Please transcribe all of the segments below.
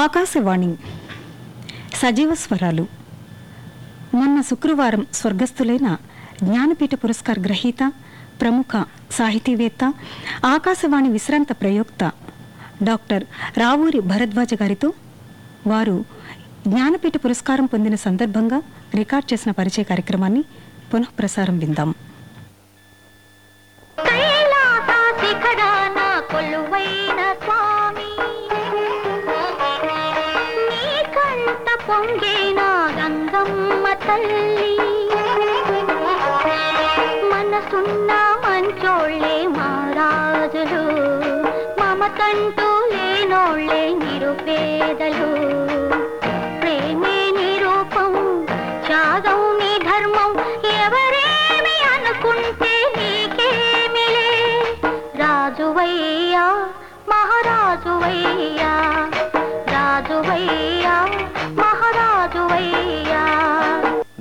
ఆకాశవాణి. సజీవ స్వరాలు. మొన్న శుక్రవారం స్వర్గస్థులైన జ్ఞానపీఠ పురస్కార్ గ్రహీత ప్రముఖ సాహితీవేత్త ఆకాశవాణి విశ్రాంత ప్రయోక్త డాక్టర్ రావూరి భరద్వాజ గారితో వారు జ్ఞానపీఠ పురస్కారం పొందిన సందర్భంగా రికార్డ్ చేసిన పరిచయ కార్యక్రమాన్ని పునఃప్రసారం విందాం. கள்ளி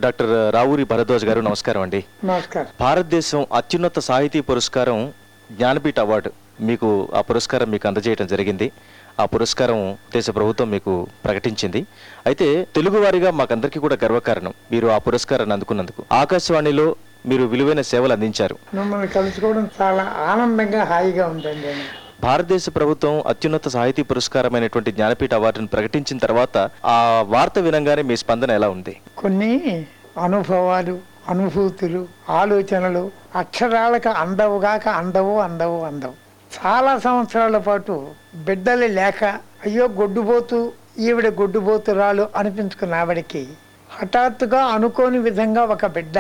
డాక్టర్ రావూరి భరద్వాజ్ గారు నమస్కారం అండి. నమస్కారం. భారతదేశం అత్యున్నత సాహితీ పురస్కారం జ్ఞానపీఠ అవార్డు మీకు ఆ పురస్కారం మీకు అందజేయడం జరిగింది. ఆ పురస్కారం దేశ ప్రభుత్వం మీకు ప్రకటించింది. అయితే తెలుగువారిగా మాకందరికీ కూడా గర్వకారణం మీరు ఆ పురస్కారాన్ని అందుకున్నందుకు. ఆకాశవాణిలో మీరు విలువైన సేవలు అందించారు. మిమ్మల్ని కలుసుకోవడం చాలా ఆనందంగా హాయిగా ఉందండి. భారతదేశ ప్రభుత్వం అత్యున్నత సాహితీ పురస్కారమైనటువంటి జ్ఞానపీఠ అవార్డును ప్రకటించిన తర్వాత ఆ వార్త వినంగానే మీ స్పందన ఎలా ఉంది? కొన్ని అనుభవాలు అనుభూతులు ఆలోచనలు అక్షరాలకు అందవుగాక అందవు అందవు అందవు. చాలా సంవత్సరాల పాటు బిడ్డలు లేక అయ్యో గొడ్డుబోతు ఈవిడ గొడ్డుబోతురాలు అనిపించుకున్న ఆవిడకి హఠాత్తుగా అనుకోని విధంగా ఒక బిడ్డ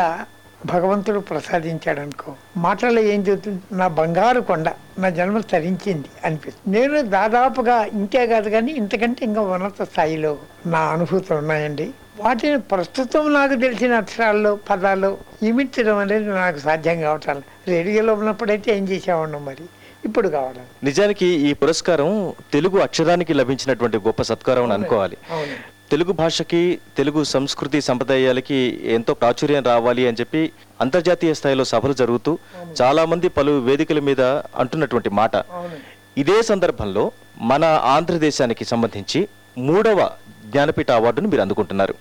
భగవంతుడు ప్రసాదించాడు అనుకో మాటల్లో ఏం చెబుతుంది? నా బంగారు కొండ నా జన్మ తరించింది అనిపిస్తుంది. నేను దాదాపుగా ఇంతే కాదు కానీ ఇంతకంటే ఇంకా ఉన్నత స్థాయిలో నా అనుభూతులు ఉన్నాయండి. వాటిని ప్రస్తుతం నాకు తెలిసిన అక్షరాల్లో పదాల్లో ఇమిడ్చడం అనేది నాకు సాధ్యం కావటం రేడియోలో ఉన్నప్పుడైతే ఏం చేసేవాడిని మరి? ఇప్పుడు కావడం నిజానికి ఈ పురస్కారం తెలుగు అక్షరానికి లభించినటువంటి గొప్ప సత్కారం అని అనుకోవాలి. తెలుగు భాషకి తెలుగు సంస్కృతి సంప్రదాయాలకి ఎంతో ప్రాచుర్యం రావాలి అని చెప్పి అంతర్జాతీయ స్థాయిలో సభలు జరుగుతూ చాలా మంది పలు వేదికల మీద అంటున్నటువంటి మాట. ఇదే సందర్భంలో మన ఆంధ్రదేశానికి సంబంధించి మూడవ జ్ఞానపీఠ అవార్డును మీరు అందుకుంటున్నారు.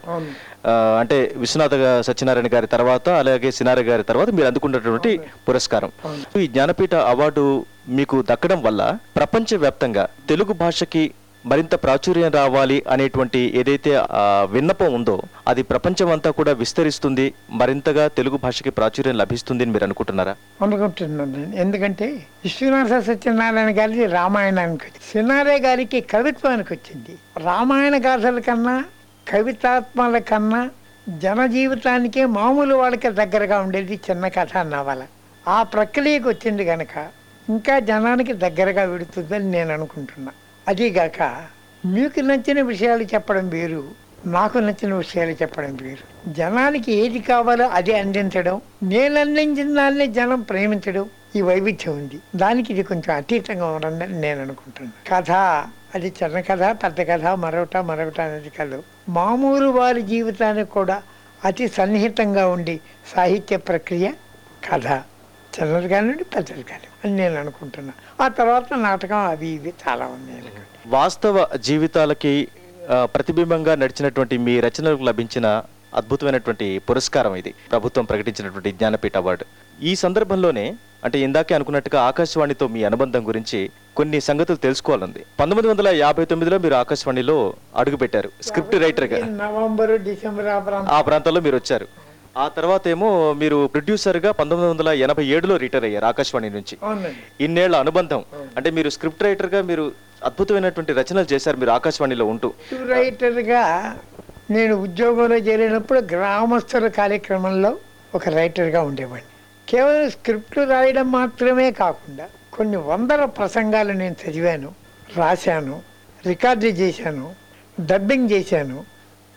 అంటే విశ్వనాథ సత్యనారాయణ గారి తర్వాత అలాగే సినార గారి తర్వాత మీరు అందుకున్నటువంటి పురస్కారం. ఈ జ్ఞానపీఠ అవార్డు మీకు దక్కడం వల్ల ప్రపంచ వ్యాప్తంగా తెలుగు భాషకి మరింత ప్రాచుర్యం రావాలి అనేటువంటి ఏదైతే విన్నపం ఉందో అది ప్రపంచం అంతా కూడా విస్తరిస్తుంది. మరింతగా తెలుగు భాషకి ప్రాచుర్యం లభిస్తుంది అని మీరు అనుకుంటున్నారా? అనుకుంటున్నాను ఎందుకంటే విశ్వనాథ సత్యనారాయణ గారి రామాయణానికి వచ్చింది. సినారే గారికి కవిత్వానికి వచ్చింది. రామాయణ గాథల కన్నా కవితాత్మల కన్నా జన జీవితానికే మామూలు వాళ్ళకి దగ్గరగా ఉండేది చిన్న కథ నవల. ఆ ప్రక్రియకు వచ్చింది కనుక ఇంకా జనానికి దగ్గరగా విడుతుందని నేను అనుకుంటున్నా. అదీగాక మీకు నచ్చిన విషయాలు చెప్పడం వేరు నాకు నచ్చిన విషయాలు చెప్పడం వేరు. జనానికి ఏది కావాలో అది అందించడం నేను అందించిన దాన్ని జనం ప్రేమించడం ఈ వైవిధ్యం ఉంది. దానికి ఇది కొంచెం అతీతంగా ఉందని నేను అనుకుంటున్నాను. కథ అది చిన్న కథ పెద్ద కథ మరొకట మరొకట అనేది కాదు. మామూలు వారి జీవితానికి కూడా అతి సన్నిహితంగా ఉండి సాహిత్య ప్రక్రియ కథ. చిన్నది కానివ్వండి పెద్దది కానివ్వండి అని నేను అనుకుంటున్నా. ఆ తర్వాత నాటకం అవి ఇవి చాలా ఉన్నాయి వాస్తవ జీవితాలకి ప్రతిబింబంగా నడిచినటువంటి మీ రచనలకు లభించిన అద్భుతమైనటువంటి పురస్కారం ఇది. ప్రభుత్వం ప్రకటించినటువంటి జ్ఞానపీఠ అవార్డు. ఈ సందర్భంలోనే అంటే ఇందాకే అనుకున్నట్టుగా ఆకాశవాణితో మీ అనుబంధం గురించి కొన్ని సంగతులు తెలుసుకోవాలంది. పంతొమ్మిది వందల యాభై తొమ్మిదిలో మీరు ఆకాశవాణిలో అడుగుపెట్టారు స్క్రిప్ట్ రైటర్గా. నవంబరు డిసెంబర్ ఆ ప్రాంతంలో మీరు వచ్చారు. ఆ తర్వాత ఏమో మీరు ప్రొడ్యూసర్గా పంతొమ్మిది వందల ఎనభై ఏడులో రిటైర్ అయ్యారు ఆకాశవాణి నుంచి. అవునండి. ఇన్నేళ్ళ అనుబంధం. అంటే మీరు స్క్రిప్ట్ రైటర్గా మీరు అద్భుతమైనటువంటి రచనలు చేశారు మీరు ఆకాశవాణిలో ఉంటూ. రైటర్గా నేను ఉద్యోగంలో చేరినప్పుడు గ్రామస్తుల కార్యక్రమంలో ఒక రైటర్గా ఉండేవాడిని. కేవలం స్క్రిప్ట్ రాయడం మాత్రమే కాకుండా కొన్ని వందల ప్రసంగాలు నేను చదివాను రాశాను రికార్డు చేశాను డబ్బింగ్ చేశాను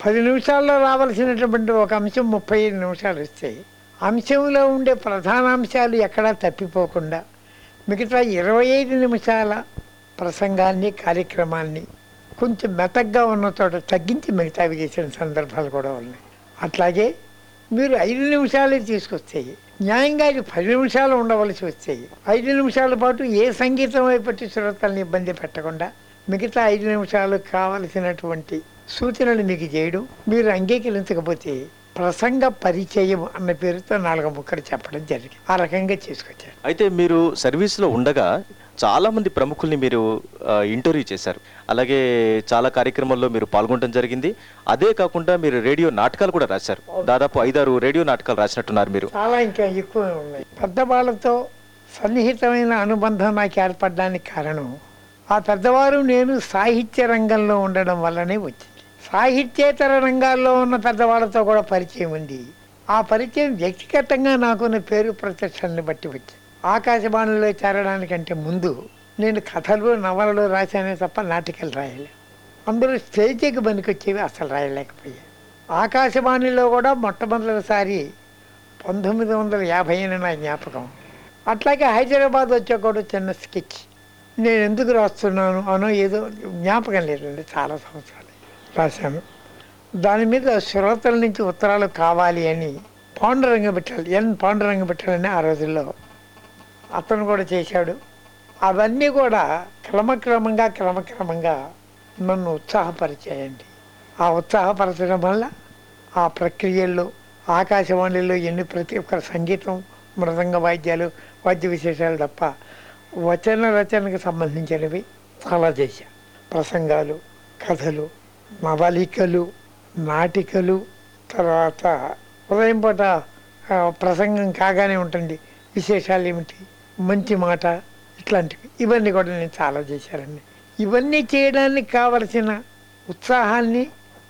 పది నిమిషాల్లో రావాల్సినటువంటి ఒక అంశం ముప్పై ఐదు నిమిషాలు వస్తాయి అంశంలో ఉండే ప్రధాన అంశాలు ఎక్కడా తప్పిపోకుండా మిగతా ఇరవై ఐదు నిమిషాల ప్రసంగాన్ని కార్యక్రమాన్ని కొంచెం మెతగ్గా ఉన్న చోట తగ్గించి మిగతావి చేసిన సందర్భాలు కూడా ఉన్నాయి. అట్లాగే మీరు ఐదు నిమిషాలే తీసుకొస్తాయి న్యాయంగా ఇది పది నిమిషాలు ఉండవలసి వస్తాయి ఐదు నిమిషాల పాటు ఏ సంగీతం వైపట్టి శ్రోతల్ని ఇబ్బంది పెట్టకుండా మిగతా ఐదు నిమిషాలు కావలసినటువంటి సూచనలు మీకు చేయడం. మీరు అంగీకరించకపోతే ప్రసంగ పరిచయం అన్న పేరుతో నాలుగు ముక్కలు చెప్పడం జరిగింది. ఆ రకంగా చేసుకొచ్చారు. అయితే మీరు సర్వీస్లో ఉండగా చాలా మంది ప్రముఖుల్ని మీరు ఇంటర్వ్యూ చేశారు. అలాగే చాలా కార్యక్రమాల్లో మీరు పాల్గొనడం జరిగింది. అదే కాకుండా మీరు రేడియో నాటకాలు కూడా రాశారు. దాదాపు ఐదారు రేడియో నాటకాలు రాసినట్టున్నారు మీరు. చాలా ఇంకా ఎక్కువ ఉన్నాయి. పెద్దవాళ్ళతో సన్నిహితమైన అనుబంధం నాకు ఏర్పడడానికి కారణం ఆ పెద్దవారు నేను సాహిత్య రంగంలో ఉండడం వల్లనే వచ్చింది. సాహిత్యేతర రంగాల్లో ఉన్న పెద్దవాళ్ళతో కూడా పరిచయం ఉంది. ఆ పరిచయం వ్యక్తిగతంగా నాకున్న పేరు ప్రత్యక్షాలను బట్టి వచ్చింది. ఆకాశవాణిలో చేరడానికంటే ముందు నేను కథలు నవలలు రాశానే తప్ప నాటికలు రాయలే. అందరూ స్టేజీకి పనికొచ్చేవి అసలు రాయలేకపోయాయి ఆకాశవాణిలో కూడా మొట్టమొదటిసారి పంతొమ్మిది వందల యాభై అని నా జ్ఞాపకం. అట్లాగే హైదరాబాద్ వచ్చా కూడా చిన్న స్కెచ్. నేను ఎందుకు రాస్తున్నాను అనో ఏదో జ్ఞాపకం లేదండి చాలా సంవత్సరాలు. రాశాను. దాని మీద శ్రోతల నుంచి ఉత్తరాలు కావాలి అని పాండురంగ పెట్టాలి ఎన్ పాండురంగ పెట్టాలని ఆ రోజుల్లో అతను కూడా చేశాడు. అవన్నీ కూడా క్రమక్రమంగా క్రమక్రమంగా నన్ను ఉత్సాహపరిచాయండి. ఆ ఉత్సాహపరచడం వల్ల ఆ ప్రక్రియల్లో ఆకాశవాణిలో ఎన్ని ప్రతి ఒక్క సంగీతం మృదంగ వాయిద్యాలు వాద్య విశేషాలు తప్ప వచన రచనకు సంబంధించినవి చాలా చేశా. ప్రసంగాలు కథలు మవలికలు నాటికలు తర్వాత ఉదయం పూట ప్రసంగం కాగానే ఉంటుంది విశేషాలు ఏమిటి? మంచి మాట ఇట్లాంటివి. ఇవన్నీ కూడా నేను చాలా చేశానండి. ఇవన్నీ చేయడానికి కావలసిన ఉత్సాహాన్ని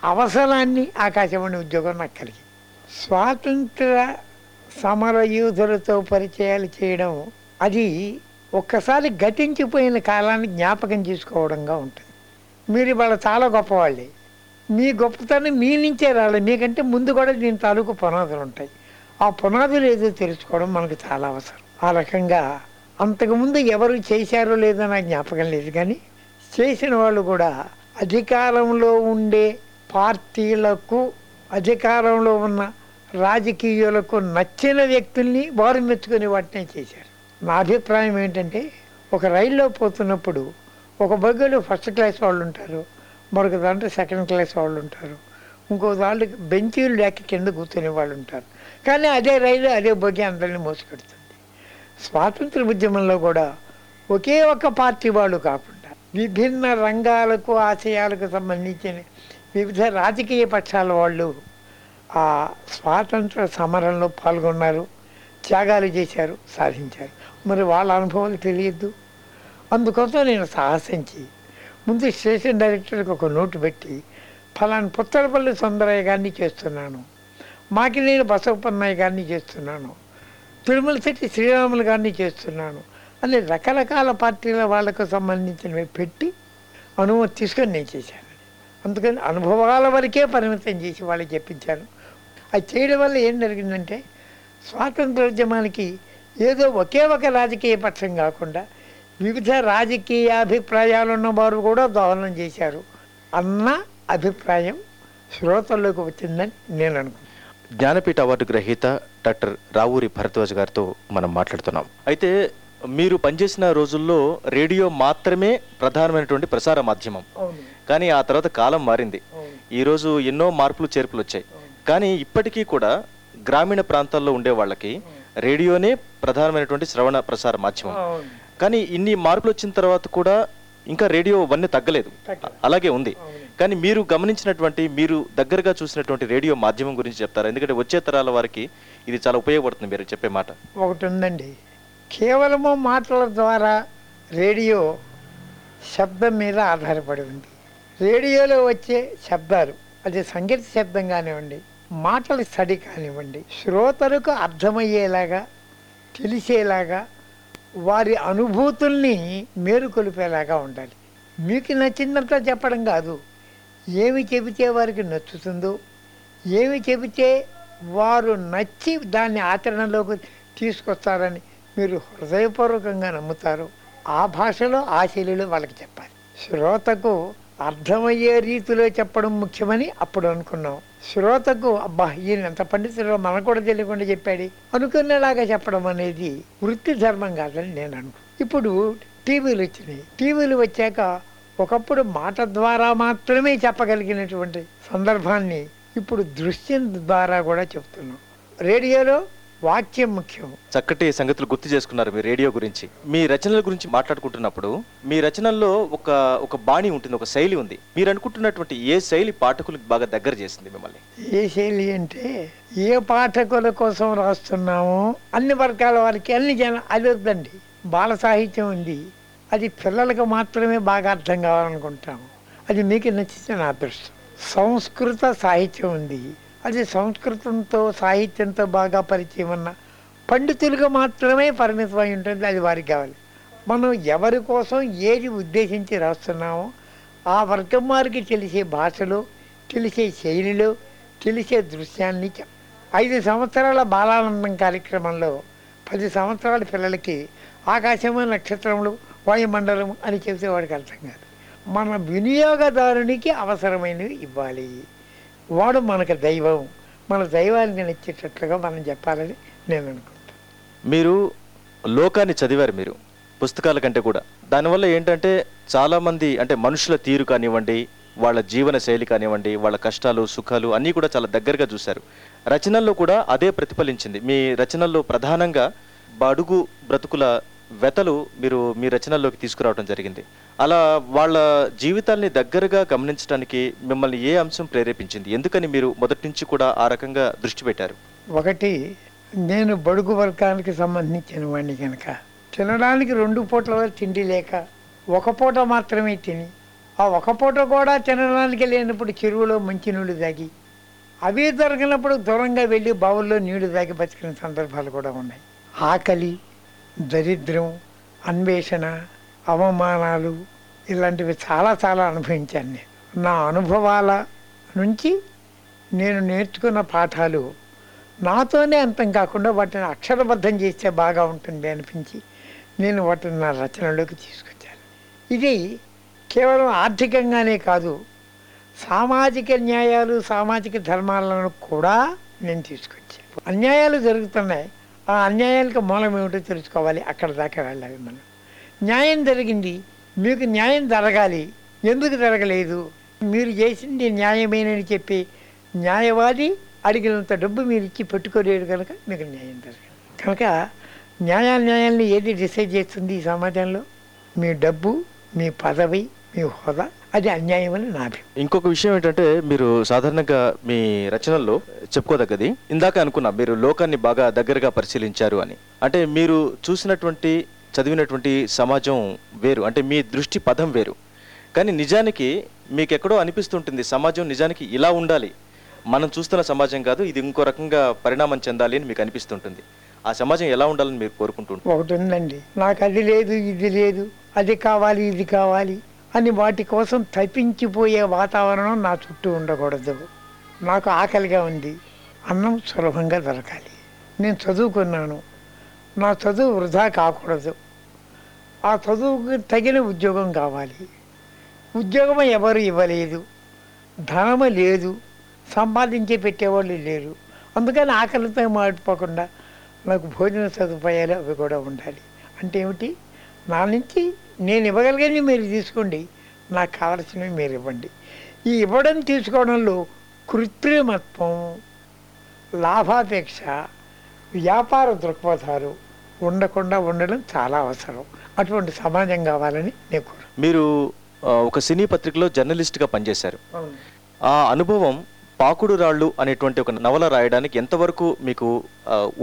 అవసరాన్ని ఆకాశవాణి ఉద్యోగం నాకు కలిగింది. స్వాతంత్ర సమర యూధులతో పరిచయాలు చేయడం అది ఒక్కసారి గతించిపోయిన కాలాన్ని జ్ఞాపకం చేసుకోవడంగా ఉంటుంది. మీరు ఇవాళ చాలా గొప్పవాళ్ళు. మీ గొప్పతనం మీ నుంచే రాలి. మీకంటే ముందు కూడా దీని తాలూకు పునాదులు ఉంటాయి. ఆ పునాదులు ఏదో తెలుసుకోవడం మనకు చాలా అవసరం. ఆ రకంగా అంతకుముందు ఎవరు చేశారో లేదో నాకు జ్ఞాపకం లేదు కానీ చేసిన వాళ్ళు కూడా అధికారంలో ఉండే పార్టీలకు అధికారంలో ఉన్న రాజకీయాలకు నచ్చిన వ్యక్తుల్ని వారు మెచ్చుకునే వాటినే చేశారు. నా అభిప్రాయం ఏంటంటే ఒక రైల్లో పోతున్నప్పుడు ఒక బగ్గలో ఫస్ట్ క్లాస్ వాళ్ళు ఉంటారు మరొక దాంట్లో సెకండ్ క్లాస్ వాళ్ళు ఉంటారు. ఇంకో దాంట్లో బెంచీలు లేక కింద కూర్చునే వాళ్ళు ఉంటారు. కానీ అదే రైలు అదే బొగ్గి అందరిని మోసపెడుతుంది. స్వాతంత్ర ఉద్యమంలో కూడా ఒకే ఒక పార్టీ వాళ్ళు కాకుండా విభిన్న రంగాలకు ఆశయాలకు సంబంధించిన వివిధ రాజకీయ పక్షాల వాళ్ళు ఆ స్వాతంత్ర సమరంలో పాల్గొన్నారు త్యాగాలు చేశారు సాధించారు. మరి వాళ్ళ అనుభవాలు తెలియద్దు. అందుకోసం నేను సాహసించి ముందు స్టేషన్ డైరెక్టర్కి ఒక నోటు పెట్టి ఫలాని పుత్తలపల్లి సుందరయ్య గారిని చేస్తున్నాను. మాకినేని బసవపన్నయ్య గారిని చేస్తున్నాను. తిరుమల శెట్టి శ్రీరాములు గారిని చేస్తున్నాను. అని రకరకాల పార్టీల వాళ్ళకు సంబంధించినవి పెట్టి అనుమతి తీసుకొని నేను చేశాను. అందుకని అనుభవాల వరకే పరిమితం చేసి వాళ్ళకి చెప్పించాను. అది చేయడం వల్ల ఏం జరిగిందంటే స్వాతంత్రోద్యమానికి ఏదో ఒకే ఒక రాజకీయ పక్షం కాకుండా వివిధ రాజకీయ అభిప్రాయాలు ఉన్నవారు కూడా దోహదం చేశారు అన్న అభిప్రాయం శ్రోతల్లోకి వచ్చిందని నేను అనుకుంటున్నాను. జ్ఞానపీఠ అవార్డు గ్రహీత డాక్టర్ రావూరి భరద్వాజ్ గారితో మనం మాట్లాడుతున్నాం. అయితే మీరు పనిచేసిన రోజుల్లో రేడియో మాత్రమే ప్రధానమైనటువంటి ప్రసార మాధ్యమం. కానీ ఆ తర్వాత కాలం మారింది. ఈరోజు ఎన్నో మార్పులు చేర్పులు వచ్చాయి. కానీ ఇప్పటికీ కూడా గ్రామీణ ప్రాంతాల్లో ఉండే వాళ్ళకి రేడియోనే ప్రధానమైనటువంటి శ్రవణ ప్రసార మాధ్యమం. కానీ ఇన్ని మార్పులు వచ్చిన తర్వాత కూడా ఇంకా రేడియో వన్నీ తగ్గలేదు. అలాగే ఉంది. కానీ మీరు గమనించినటువంటి మీరు దగ్గరగా చూసినటువంటి రేడియో మాధ్యమం గురించి చెప్తారా? ఎందుకంటే వచ్చే తరాల వారికి ఇది చాలా ఉపయోగపడుతుంది మీరు చెప్పే మాట. ఒకటి ఉందండి. కేవలము మాటల ద్వారా రేడియో శబ్దం మీద ఆధారపడి ఉంది. రేడియోలో వచ్చే శబ్దాలు అది సంగీత శబ్దం కానివ్వండి మాటల స్టడీ కానివ్వండి శ్రోతలకు అర్థమయ్యేలాగా తెలిసేలాగా వారి అనుభూతుల్ని మేలుకొలిపేలాగా ఉండాలి. మీకు నచ్చిందంతా చెప్పడం కాదు. ఏమి చెబితే వారికి నచ్చుతుందో ఏమి చెబితే వారు నచ్చి దాన్ని ఆచరణలోకి తీసుకొస్తారని మీరు హృదయపూర్వకంగా నమ్ముతారు. ఆ భాషలో ఆ శైలిలో వాళ్ళకి చెప్పాలి. శ్రోతకు అర్థమయ్యే రీతిలో చెప్పడం ముఖ్యమని అప్పుడు అనుకున్నాం. శ్రోతకు అబ్బా ఈయన ఎంత పండితుడో మనకు కూడా తెలియకుండా చెప్పాడు. అనుకునేలాగా చెప్పడం అనేది వృత్తి ధర్మం కాదని నేను అనుకు ఇప్పుడు టీవీలు వచ్చినాయి. టీవీలు వచ్చాక ఒకప్పుడు మాట ద్వారా మాత్రమే చెప్పగలిగినటువంటి సందర్భాన్ని ఇప్పుడు దృశ్యం ద్వారా కూడా చెప్తున్నాం. రేడియోలో వాక్యం ముఖ్యం. చక్కటి సంగతులు గుర్తు చేసుకున్నారు మీ రేడియో గురించి. మీ రచనల గురించి మాట్లాడుకుంటున్నప్పుడు మీ రచనల్లో ఒక ఒక బాణి ఉంటుంది ఒక శైలి ఉంది. మీరు అనుకుంటున్నటువంటి ఏ శైలి పాఠకులకు బాగా దగ్గర చేసింది మిమ్మల్ని? ఏ శైలి అంటే ఏ పాఠకుల కోసం రాస్తున్నామో అన్ని వర్గాల వారికి అన్ని జన అది వద్దండి. బాల సాహిత్యం ఉంది. అది పిల్లలకు మాత్రమే బాగా అర్థం కావాలనుకుంటాము. అది మీకు నచ్చితే నా అదృష్టం సంస్కృత సాహిత్యం ఉంది. అది సంస్కృతంతో సాహిత్యంతో బాగా పరిచయం ఉన్న పండితులుగా మాత్రమే పరిమితమై ఉంటుంది అది వారికి కావాలి. మనం ఎవరి కోసం ఏది ఉద్దేశించి రాస్తున్నామో ఆ వర్గం వారికి తెలిసే భాషలు తెలిసే శైలిలు తెలిసే దృశ్యాన్ని ఐదు సంవత్సరాల బాలానందం కార్యక్రమంలో పది సంవత్సరాల పిల్లలకి ఆకాశము నక్షత్రములు వాయుమండలం అని చెప్తే వాడికి అర్థం కాదు. మన వినియోగదారునికి అవసరమైనవి ఇవ్వాలి. వాడు మనకు దైవం. మన దైవాన్ని నచ్చేటట్లుగా మనం చెప్పాలని నేను అనుకుంటాను మీరు లోకాన్ని చదివారు మీరు పుస్తకాల కంటే కూడా. దానివల్ల ఏంటంటే చాలామంది అంటే మనుషుల తీరు కానివ్వండి వాళ్ళ జీవన శైలి కానివ్వండి వాళ్ళ కష్టాలు సుఖాలు అన్నీ కూడా చాలా దగ్గరగా చూశారు. రచనల్లో కూడా అదే ప్రతిఫలించింది. మీ రచనల్లో ప్రధానంగా బడుగు బ్రతుకుల వెతలు మీరు మీ రచనల్లోకి తీసుకురావడం జరిగింది. అలా వాళ్ళ జీవితాల్ని దగ్గరగా గమనించడానికి మిమ్మల్ని ఏ అంశం ప్రేరేపించింది? ఎందుకని మీరు మొదటి నుంచి కూడా ఆ రకంగా దృష్టి పెట్టారు? ఒకటి నేను బడుగు వర్గానికి సంబంధించిన వాడిని కనుక తినడానికి రెండు పూటల తిండి లేక ఒక పూట మాత్రమే తిని ఆ ఒక పూట కూడా తినడానికి లేనప్పుడు చెరువులో మంచినీళ్ళు తాగి అవి జరిగినప్పుడు దూరంగా వెళ్ళి బావుల్లో నీళ్ళు తాగి బతికిన సందర్భాలు కూడా ఉన్నాయి. ఆకలి దరిద్రం అన్వేషణ అవమానాలు ఇలాంటివి చాలా చాలా అనుభవించాను నేను. నా అనుభవాల నుంచి నేను నేర్చుకున్న పాఠాలు నాతోనే అంతం కాకుండా వాటిని అక్షరబద్ధం చేస్తే బాగా ఉంటుంది అనిపించి నేను వాటిని నా రచనలోకి తీసుకొచ్చాను. ఇది కేవలం ఆర్థికంగానే కాదు సామాజిక న్యాయాలు సామాజిక ధర్మాలను కూడా నేను తీసుకొచ్చాను. అన్యాయాలు జరుగుతున్నాయి. ఆ అన్యాయాలకు మూలం ఏమిటో తెలుసుకోవాలి. అక్కడ దాకా వెళ్ళాలి మనం. న్యాయం జరిగింది. మీకు న్యాయం జరగాలి. ఎందుకు జరగలేదు? మీరు చేసింది న్యాయమేనని చెప్పి న్యాయవాది అడిగినంత డబ్బు మీరు ఇచ్చి పెట్టుకోలేడు కనుక మీకు న్యాయం జరగదు కనుక న్యాయాన్యాయాన్ని ఏది డిసైడ్ చేస్తుంది ఈ సమాజంలో? మీ డబ్బు మీ పదవి మీ హోదా అది అన్యాయం అని నా అభిప్రాయం. ఇంకొక విషయం ఏంటంటే మీరు సాధారణంగా మీ రచనల్లో చెప్పుకోదగ్గది ఇందాక అనుకున్నా మీరు లోకాన్ని బాగా దగ్గరగా పరిశీలించారు అని. అంటే మీరు చూసినటువంటి చదివినటువంటి సమాజం వేరు. అంటే మీ దృష్టి పదం వేరు. కానీ నిజానికి మీకు ఎక్కడో అనిపిస్తుంటుంది సమాజం నిజానికి ఇలా ఉండాలి. మనం చూస్తున్న సమాజం కాదు ఇది ఇంకో రకంగా పరిణామం చెందాలి అని మీకు అనిపిస్తుంటుంది. ఆ సమాజం ఎలా ఉండాలని మీరు కోరుకుంటుంటారు? ఒకటి ఉందండి. నాకు అది లేదు ఇది లేదు అది కావాలి ఇది కావాలి అని వాటి కోసం తప్పించిపోయే వాతావరణం నా చుట్టూ ఉండకూడదు. నాకు ఆకలిగా ఉంది. అన్నం సులభంగా దొరకాలి. నేను చదువుకున్నాను. నా చదువు వృధా కాకూడదు. ఆ చదువుకు తగిన ఉద్యోగం కావాలి. ఉద్యోగం ఎవరు ఇవ్వలేదు. ధనము లేదు. సంపాదించి పెట్టేవాళ్ళు లేరు. అందుకని ఆకలితో మాడిపోకుండా నాకు భోజన సదుపాయాలు అవి కూడా ఉండాలి. అంటే ఏమిటి? నా నుంచి నేను ఇవ్వగలిగని మీరు తీసుకోండి. నాకు కావలసినవి మీరు ఇవ్వండి. ఈ ఇవ్వడం తీసుకోవడంలో కృత్రిమత్వం లాభాపేక్ష వ్యాపార దృక్పథాలు ఉండకుండా ఉండడం చాలా అవసరం. అటువంటి సమాజం కావాలని నేను కోరు. మీరు ఒక సినీ పత్రికలో జర్నలిస్ట్గా పనిచేశారు. ఆ అనుభవం పాకుడు రాళ్ళు అనేటువంటి ఒక నవల రాయడానికి ఎంతవరకు మీకు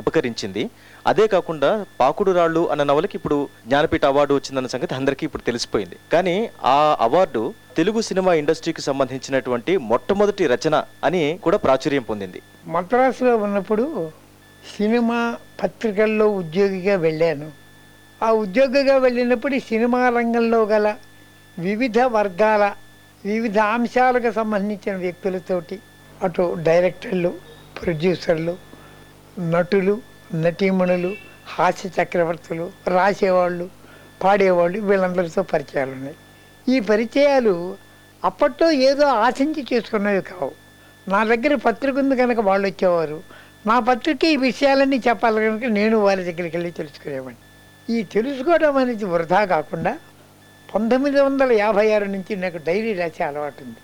ఉపకరించింది? అదే కాకుండా పాకుడు రాళ్ళు అన్న నవలకి ఇప్పుడు జ్ఞానపీఠ అవార్డు వచ్చిందన్న సంగతి అందరికీ ఇప్పుడు తెలిసిపోయింది. కానీ ఆ అవార్డు తెలుగు సినిమా ఇండస్ట్రీకి సంబంధించినటువంటి మొట్టమొదటి రచన అని కూడా ప్రాచుర్యం పొందింది. మద్రాసులో ఉన్నప్పుడు సినిమా పత్రికల్లో ఉద్యోగిగా వెళ్ళాను. ఆ ఉద్యోగిగా వెళ్ళినప్పుడు సినిమా రంగంలో గల వివిధ వర్గాల వివిధ అంశాలకు సంబంధించిన వ్యక్తులతోటి అటు డైరెక్టర్లు ప్రొడ్యూసర్లు నటులు నటీమణులు హాస్య చక్రవర్తులు రాసేవాళ్ళు పాడేవాళ్ళు వీళ్ళందరితో పరిచయాలు ఉన్నాయి. ఈ పరిచయాలు అప్పట్లో ఏదో ఆశించి చేసుకున్నవి కావు. నా దగ్గర పత్రిక ఉంది కనుక వాళ్ళు వచ్చేవారు. నా పత్రిక ఈ విషయాలన్నీ చెప్పాలి కనుక నేను వారి దగ్గరికి వెళ్ళి తెలుసుకునేవాడిని. ఈ తెలుసుకోవడం అనేది వృధా కాకుండా పంతొమ్మిది వందల యాభై ఆరు నుంచి నాకు డైరీ రాసే అలవాటు ఉంది.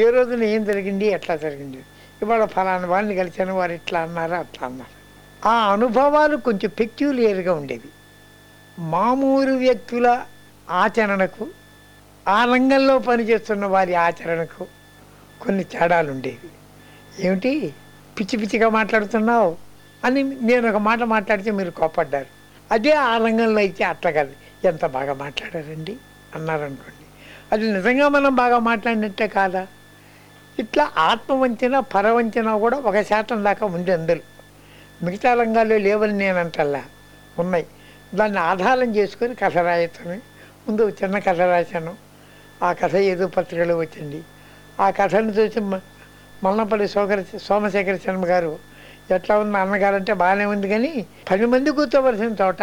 ఏ రోజున ఏం జరిగింది ఎట్లా జరిగింది? ఇవాళ ఫలానా వాళ్ళని కలిశాను వారు ఇట్లా అన్నారు అట్లా అన్నారు. ఆ అనుభవాలు కొంచెం పెక్యులియర్గా ఉండేవి. మామూలు వ్యక్తుల ఆచరణకు ఆ రంగంలో పనిచేస్తున్న వారి ఆచరణకు కొన్ని తేడాలు ఉండేవి. ఏమిటి? పిచ్చి పిచ్చిగా మాట్లాడుతున్నావు అని నేను ఒక మాట మాట్లాడితే మీరు కోపడ్డారు. అదే ఆ రంగంలో అయితే అట్లా కాదు ఎంత బాగా మాట్లాడారండి అన్నారనుకోండి. అది నిజంగా మనం బాగా మాట్లాడినట్టే కాదా? ఇట్లా ఆత్మవంచన పరవంచన కూడా ఒక శాతం దాకా ఉంది అందులో. మిగతా రంగాల్లో లేవని నేను అంటల్లా. ఉన్నాయి. దాన్ని ఆధారం చేసుకొని కథ రాయటమే. ముందు చిన్న కథ రాశాను. ఆ కథ ఏదో పత్రికలో వచ్చింది. ఆ కథను చూసి మ- మల్లపల్లి సోకర సోమశేఖర శర్మ గారు ఎట్లా ఉంది అన్నగారంటే బాగానే ఉంది కానీ పది మంది కూర్చోవలసిన చోట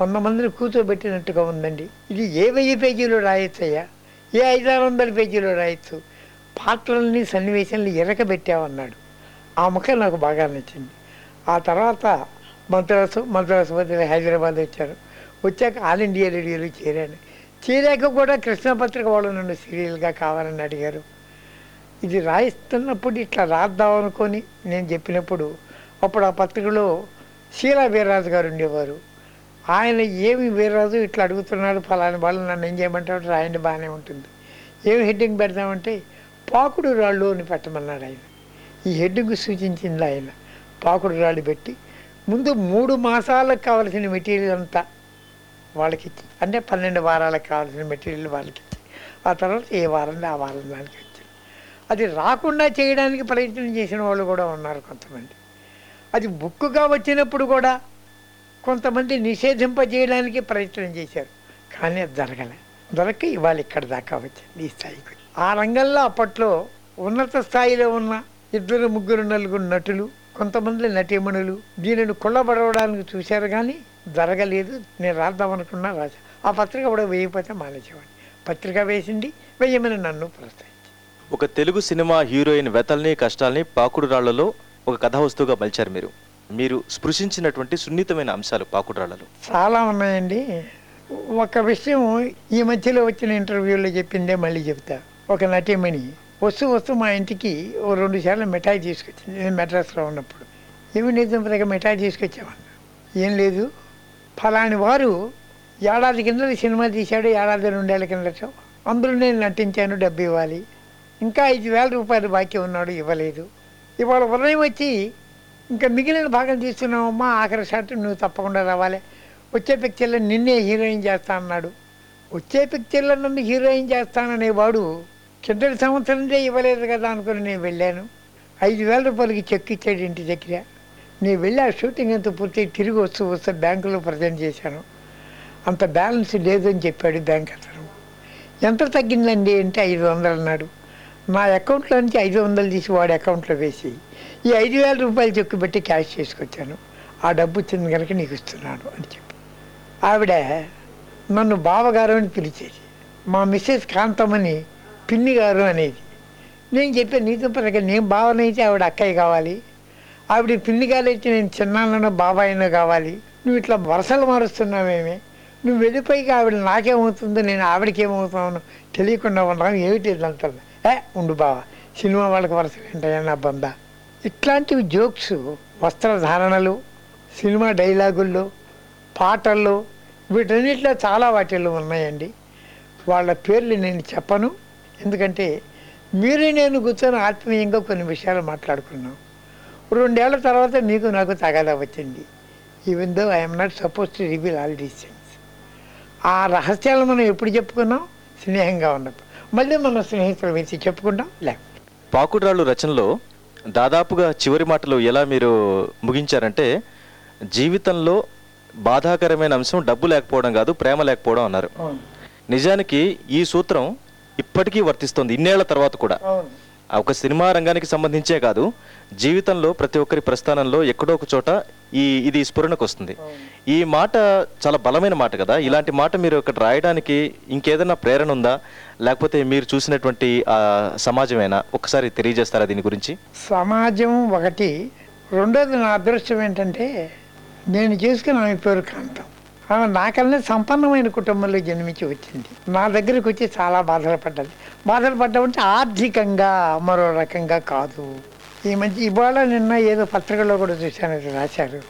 వంద మందిని కూర్చోబెట్టినట్టుగా ఉందండి. ఇది ఏ వెయ్యి పేజీలో రాయొచ్చయ్యా? ఏ ఐదారు వందల పేజీలో రాయొచ్చు? పాత్రల్ని సన్నివేశాలని ఎరకబెట్టామన్నాడు ఆ ముఖం నాకు బాగా నచ్చింది. ఆ తర్వాత మద్రాసు మద్రాసు వదిలి హైదరాబాద్ వచ్చారు. వచ్చాక ఆల్ ఇండియా రేడియోలో చేరాను. చేరాక కూడా కృష్ణపత్రిక వాళ్ళు నన్ను సీరియల్గా కావాలని అడిగారు. ఇది రాయిస్తున్నప్పుడు ఇట్లా రాద్దాం అనుకొని నేను చెప్పినప్పుడు అప్పుడు ఆ పత్రికలో శీలా వీర్రాజు గారు ఉండేవారు. ఆయన ఏమి వీర్రాజు ఇట్లా అడుగుతున్నాడు ఫలాని వాళ్ళు నన్ను ఏం చేయమంటాడు రాయండి బాగానే ఉంటుంది. ఏమి హెడ్డింగ్ పెడదామంటే పాకుడు రాళ్ళు అని పెట్టమన్నాడు ఆయన. ఈ హెడ్డింగ్ సూచించింది ఆయన. పాకుడు రాళ్ళు పెట్టి ముందు మూడు మాసాలకు కావలసిన మెటీరియల్ అంతా వాళ్ళకి ఇచ్చి అంటే పన్నెండు వారాలకు కావాల్సిన మెటీరియల్ వాళ్ళకి ఇచ్చి ఆ తర్వాత ఏ వారం ఆ వారం దానికి ఇచ్చి అది రాకుండా చేయడానికి ప్రయత్నం చేసిన వాళ్ళు కూడా ఉన్నారు కొంతమంది. అది బుక్కుగా వచ్చినప్పుడు కూడా కొంతమంది నిషేధింపజేయడానికి ప్రయత్నం చేశారు. కానీ అది జరగలే దొరక ఇవాళ ఇక్కడ దాకా వచ్చింది ఈ స్థాయికి ఆ రంగంలో అప్పట్లో ఉన్నత స్థాయిలో ఉన్న ఇద్దరు ముగ్గురు నలుగురు నటులు కొంతమంది నటీమణులు దీనిని కొల్లబడవడానికి చూశారు కానీ జరగలేదు. నేను రాద్దాం అనుకున్నా ఆ పత్రిక కూడా వేయకపోతే మానేసేవాడిని. పత్రిక వేసింది వేయమని నన్ను పిలుస్తాయి ఒక తెలుగు సినిమా హీరోయిన్ వెతల్ని కష్టాల్ని పాకుడు రాళ్ళలో ఒక కథా వస్తువుగా మలిచారు మీరు. మీరు స్పృశించినటువంటి సున్నితమైన అంశాలు పాకుడు రాళ్ళలో. చాలా ఉన్నాయండి. ఒక విషయం ఈ మధ్యలో వచ్చిన ఇంటర్వ్యూలో చెప్పిందే మళ్ళీ చెప్తా. ఒక నటీమణి వస్తూ వస్తూ మా ఇంటికి ఓ రెండు సార్లు మిఠాయి తీసుకొచ్చింది. నేను మెడ్రాస్లో ఉన్నప్పుడు. ఏమి నిజం దగ్గర మిఠాయి తీసుకొచ్చామన్న ఏం లేదు. ఫలాని వారు ఏడాది కింద సినిమా తీశాడు ఏడాది రెండేళ్ళ కిందట. అందులో నేను నటించాను డబ్బు ఇవ్వాలి. ఇంకా ఐదు వేల రూపాయలు బాకీ ఉన్నాడు ఇవ్వలేదు. ఇవాళ ఉదయం వచ్చి ఇంకా మిగిలిన భాగం తీసుకున్నావమ్మా ఆఖరి షాట్ నువ్వు తప్పకుండా రావాలి. వచ్చే పిక్చర్లో నిన్నే హీరోయిన్ చేస్తా అన్నాడు. వచ్చే పిక్చర్లో నన్ను హీరోయిన్ చేస్తాననేవాడు కిందటి సంవత్సరంలో ఇవ్వలేదు కదా అనుకుని నేను వెళ్ళాను. ఐదు వేల రూపాయలకి చెక్ ఇచ్చాడు ఇంటి దగ్గర. నేను వెళ్ళి ఆ షూటింగ్ అంతా పూర్తి తిరిగి వస్తూ వస్తే బ్యాంకులో ప్రజెంట్ చేశాను. అంత బ్యాలెన్స్ లేదని చెప్పాడు బ్యాంక్ అతను. ఎంత తగ్గిందండి అంటే ఐదు వందలు అన్నాడు. నా అకౌంట్లో నుంచి ఐదు వందలు తీసి వాడి అకౌంట్లో వేసి ఈ ఐదు వేల రూపాయలు చెక్కు పెట్టి క్యాష్ చేసుకొచ్చాను. ఆ డబ్బు వచ్చింది కనుక నీకు ఇస్తున్నాను అని చెప్పి. ఆవిడ నన్ను బావగారు అని పిలిచేది. మా మిస్సెస్ కాంతమని పిన్ని గారు అనేది. నేను చెప్పాను నీతో ప్రకారం నేను బావనైతే ఆవిడ అక్కయ్య కావాలి. ఆవిడ పిన్ని గారు అయితే నేను చిన్నాన్నో బాబాయినో కావాలి. నువ్వు ఇట్లా వరసలు మారుస్తున్నావేమే. నువ్వు వెళ్ళిపోయి ఆవిడ నాకేమవుతుందో నేను ఆవిడకి ఏమవుతాను తెలియకుండా ఉన్నాను ఏమిటి ఇదంతా? ఏ ఉండు బావా. సినిమా వాళ్ళకి వరుసలు ఏంటయ్యా నా బంద? ఇట్లాంటివి జోక్స్ వస్త్రధారణలు సినిమా డైలాగుల్లో పాటల్లో వీటన్నిటిలో చాలా వాటిల్లో ఉన్నాయండి. వాళ్ళ పేర్లు నేను చెప్పను. ఎందుకంటే మీరే నేను కూర్చొని ఆత్మీయంగా కొన్ని విషయాలు మాట్లాడుకున్నాం. రెండేళ్ళ తర్వాత మీకు నాకు తగాదా వచ్చింది. Even though I'm not supposed to reveal all these things ఆ రహస్యాలు మనం ఎప్పుడు చెప్పుకున్నాం? స్నేహంగా ఉన్నప్పుడు. మళ్ళీ మన స్నేహితులు వేసి చెప్పుకుంటాం లేక పాకుడు రాళ్ళు రచనలో దాదాపుగా చివరి మాటలు ఎలా మీరు ముగించారంటే జీవితంలో బాధాకరమైన అంశం డబ్బు లేకపోవడం కాదు ప్రేమ లేకపోవడం అన్నారు. నిజానికి ఈ సూత్రం ఇప్పటికీ వర్తిస్తుంది ఇన్నేళ్ళ తర్వాత కూడా. ఒక సినిమా రంగానికి సంబంధించే కాదు జీవితంలో ప్రతి ఒక్కరి ప్రస్థానంలో ఎక్కడో ఒక చోట ఈ ఇది స్ఫురణకు వస్తుంది. ఈ మాట చాలా బలమైన మాట కదా? ఇలాంటి మాట మీరు ఇక్కడ రాయడానికి ఇంకేదైనా ప్రేరణ ఉందా? లేకపోతే మీరు చూసినటువంటి ఆ సమాజమేనా? ఒకసారి తెలియజేస్తారా దీని గురించి? సమాజం ఒకటి. రెండోది నా అదృష్టం ఏంటంటే నేను చేసుకున్న ఆమె పేరు కాంతం. ఆమె నాకన్నా సంపన్నమైన కుటుంబంలో జన్మించి వచ్చింది. నా దగ్గరికి వచ్చి చాలా బాధలు పడ్డది బాధలు పడ్డామంటే ఆర్థికంగా మరో రకంగా కాదు. ఈ మంచి ఇవాళ నిన్న ఏదో పత్రికలో కూడా చూశాను రాశారు.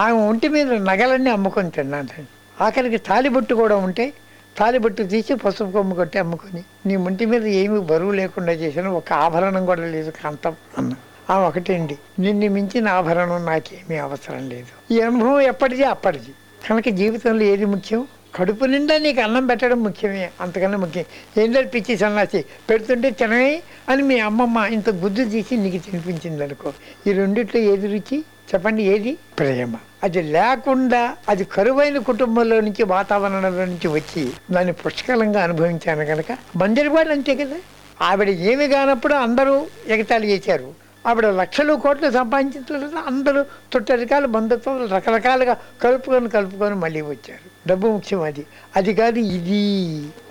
ఆమె ఒంటి మీద నగలన్నీ అమ్ముకొని తిన్నాను. ఆఖరికి తాలిబొట్టు కూడా ఉంటే తాలిబొట్టు తీసి పసుపు కొమ్ము కొట్టి అమ్ముకొని నీ ఒంటి మీద ఏమీ బరువు లేకుండా చేసిన ఒక ఆభరణం కూడా లేదు కాంతం అన్న. ఆ ఒకటండి నిన్ను మించిన ఆభరణం నాకేమీ అవసరం లేదు. ఈ అనుభవం ఎప్పటిది? అప్పటిది. కనుక జీవితంలో ఏది ముఖ్యం? కడుపు నిండా నీకు అన్నం పెట్టడం ముఖ్యమే అంతకన్నా ముఖ్యం. ఏంటో పిచ్చి సన్నాసి. పెడుతుంటే తినమే అని మీ అమ్మమ్మ ఇంత గుద్దు తీసి నీకు తినిపించింది అనుకో ఈ రెండిట్లో ఏది రుచి? చెప్పండి ఏది? ప్రేమ. అది లేకుండా అది కరువైన కుటుంబంలో నుంచి వాతావరణంలో నుంచి వచ్చి దాన్ని పుష్కలంగా అనుభవించాను కనుక బంజరుపాడు అంతే కదా? ఆవిడ ఏమి కానప్పుడు అందరూ ఎగతాళి చేశారు. ఆవిడ లక్షలు కోట్లు సంపాదించిన అందరూ తొట్టరికాలు బంధుత్వం రకరకాలుగా కలుపుకొని కలుపుకొని మళ్ళీ వచ్చారు. డబ్బు ముఖ్యం అది. అది కాదు ఇది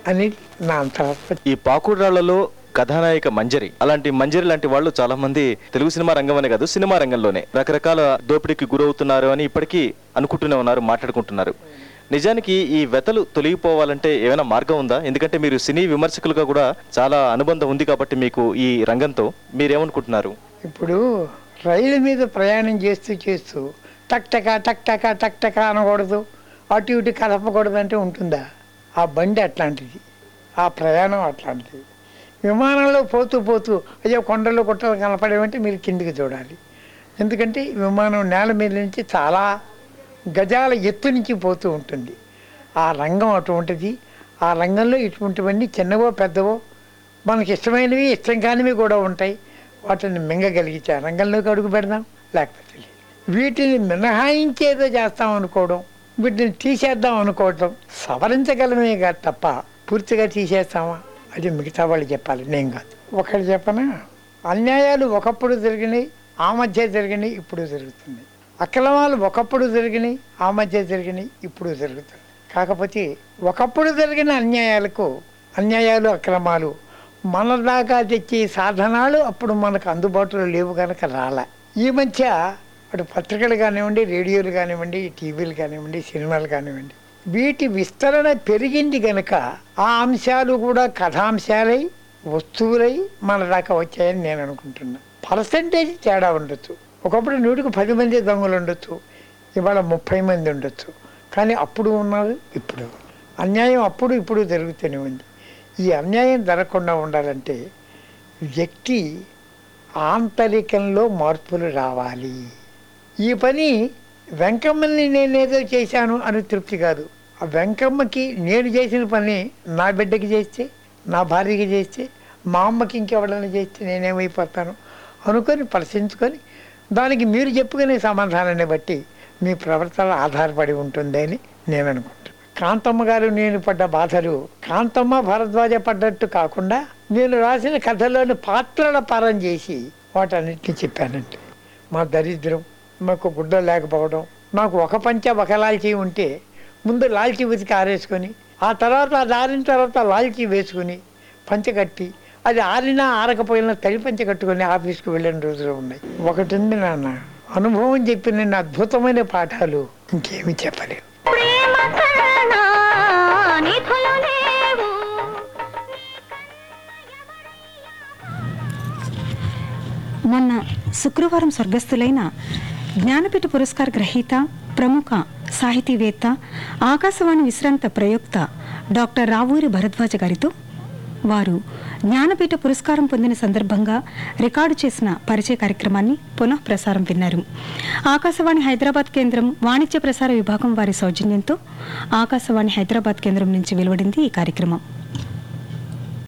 అనేది నా అంతరాత్మ ఈ పాకుడ్రాళ్ళలో కథానాయిక మంజరి. అలాంటి మంజరి లాంటి వాళ్ళు చాలా మంది తెలుగు సినిమా రంగం అనే కాదు సినిమా రంగంలోనే. రకరకాల దోపిడీకి గురవుతున్నారు అని ఇప్పటికీ అనుకుంటూనే ఉన్నారు మాట్లాడుకుంటున్నారు. నిజానికి ఈ వెతలు తొలగిపోవాలంటే ఏమైనా మార్గం ఉందా? ఎందుకంటే మీరు సినీ విమర్శకులుగా కూడా చాలా అనుబంధం ఉంది కాబట్టి మీకు ఈ రంగంతో మీరేమనుకుంటున్నారు? ఇప్పుడు రైలు మీద ప్రయాణం చేస్తూ చేస్తూ టక్టక టక్టక టక్టక అనకూడదు. అటు ఇటు కలపకూడదు అంటే ఉంటుందా? ఆ బండి అట్లాంటిది. ఆ ప్రయాణం అట్లాంటిది. విమానంలో పోతూ పోతూ అయ్యో కొండలు గుట్టలు కనపడేవంటే మీరు కిందికి చూడాలి. ఎందుకంటే విమానం నేల మీద నుంచి చాలా గజాల ఎత్తు నుంచి పోతూ ఉంటుంది. ఆ రంగం అటువంటిది. ఆ రంగంలో ఇటువంటివన్నీ చిన్నవో పెద్దవో మనకి ఇష్టమైనవి ఇష్టం కానివి కూడా ఉంటాయి. వాటిని మింగగలిగితే రంగంలోకి అడుగు పెడదాం లేకపోతే వీటిని మినహాయించేదో చేస్తాం అనుకోవడం వీటిని తీసేద్దాం అనుకోవటం సవరించగలమే కాదు తప్ప పూర్తిగా తీసేస్తామా? అది మిగతా వాళ్ళు చెప్పాలి నేను కాదు. ఒకటి చెప్పనా? అన్యాయాలు ఒకప్పుడు జరిగినాయి ఆ మధ్య జరిగినాయి ఇప్పుడు జరుగుతుంది అక్రమాలు ఒకప్పుడు జరిగినాయి ఆ మధ్య జరిగినాయి ఇప్పుడు జరుగుతుంది కాకపోతే ఒకప్పుడు జరిగిన అన్యాయాలకు అన్యాయాలు అక్రమాలు మన దాకా తెచ్చే సాధనాలు అప్పుడు మనకు అందుబాటులో లేవు కనుక రాలే. ఈ మధ్య అటు పత్రికలు కానివ్వండి రేడియోలు కానివ్వండి టీవీలు కానివ్వండి సినిమాలు కానివ్వండి వీటి విస్తరణ పెరిగింది కనుక ఆ అంశాలు కూడా కథాంశాలై వస్తువులై మన దాకా వచ్చాయని నేను అనుకుంటున్నా. పర్సంటేజ్ తేడా ఉండొచ్చు. ఒకప్పుడు నూటికి పది మంది దొంగలు ఉండొచ్చు. ఇవాళ ముప్పై మంది ఉండొచ్చు. కానీ అప్పుడు ఉన్నారు ఇప్పుడు. అన్యాయం అప్పుడు ఇప్పుడు జరుగుతూనే ఉంది. ఈ అన్యాయం జరగకుండా ఉండాలంటే వ్యక్తి ఆంతరికంలో మార్పులు రావాలి. ఈ పని వెంకమ్మని నేనేదో చేశాను అని తృప్తి కాదు. ఆ వెంకమ్మకి నేను చేసిన పని నా బిడ్డకి చేస్తే నా భార్యకి చేస్తే మా అమ్మకి ఇంకెవడన్నా చేస్తే నేనేమైపోతాను అనుకొని పరిశీలించుకొని దానికి మీరు చెప్పుకునే సమాధానాన్ని బట్టి మీ ప్రవర్తన ఆధారపడి ఉంటుంది అని నేను అనుకుంటున్నాను. కాంతమ్మ గారు నేను పడ్డ బాధలు కాంతమ్మ భరద్వాజ పడ్డట్టు కాకుండా నేను రాసిన కథలోని పాత్రల పరం చేసి వాటన్నిటిని చెప్పానండి. మా దరిద్రం మాకు గుడ్డ లేకపోవడం మాకు ఒక పంచ ఒక లాల్చీ ఉంటే ముందు లాల్చీ ఉతికి ఆరేసుకొని ఆ తర్వాత అది ఆరిన తర్వాత లాల్చీ వేసుకుని పంచ కట్టి అది ఆరినా ఆరకపోయినా తడి పంచ కట్టుకొని ఆఫీస్కి వెళ్ళిన రోజులు ఉన్నాయి. ఒకటి ఉంది నాన్న అనుభవం చెప్పిన అద్భుతమైన పాఠాలు ఇంకేమి చెప్పలేవు. మొన్న శుక్రవారం స్వర్గస్థులైన జ్ఞానపీఠ పురస్కార గ్రహీత ప్రముఖ సాహితీవేత్త ఆకాశవాణి విశ్రాంత ప్రయోక్త డాక్టర్ రావూరి భరద్వాజ గారితో వారు జ్ఞానపీఠ పురస్కారం పొందిన సందర్భంగా రికార్డు చేసిన పరిచయ కార్యక్రమాన్ని పునః ప్రసారం విన్నారు. ఆకాశవాణి హైదరాబాద్ కేంద్రం వాణిజ్య ప్రసార విభాగం వారి సౌజన్యంతో ఆకాశవాణి హైదరాబాద్ కేంద్రం నుంచి వెలువడింది ఈ కార్యక్రమం.